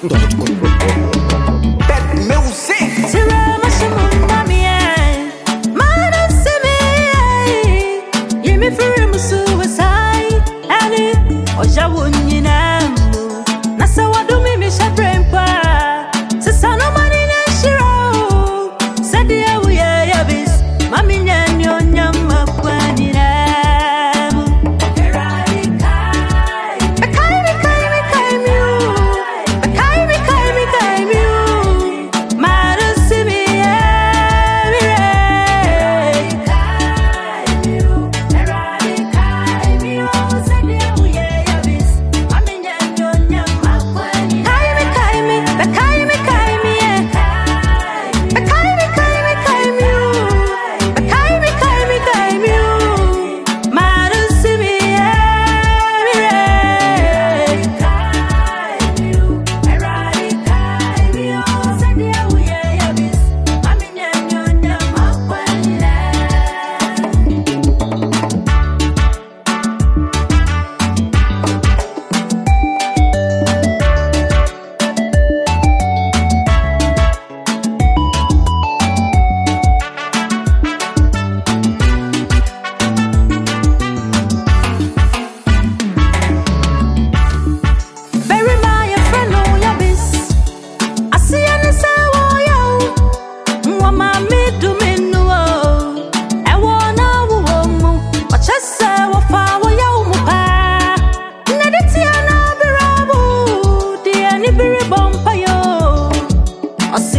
Dance.com.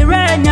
surrender.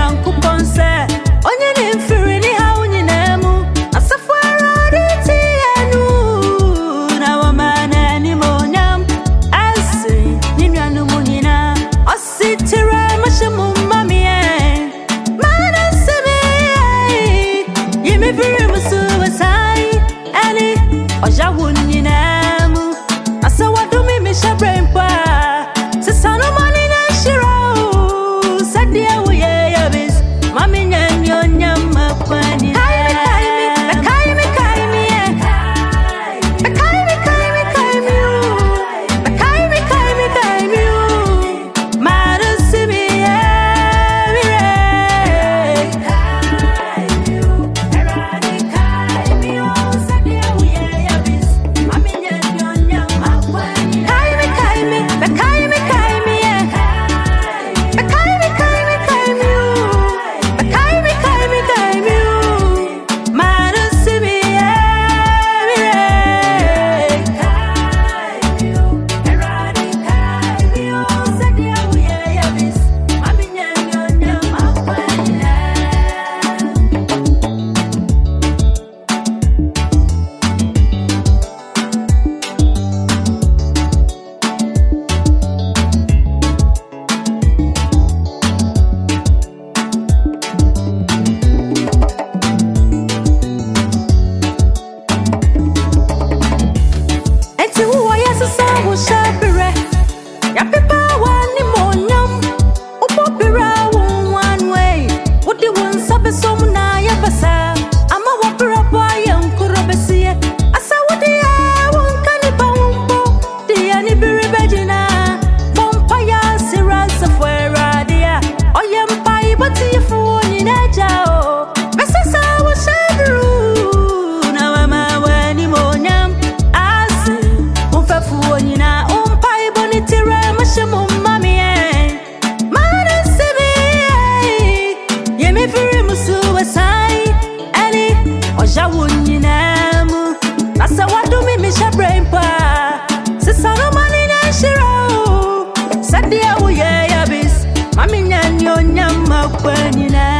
up when you know.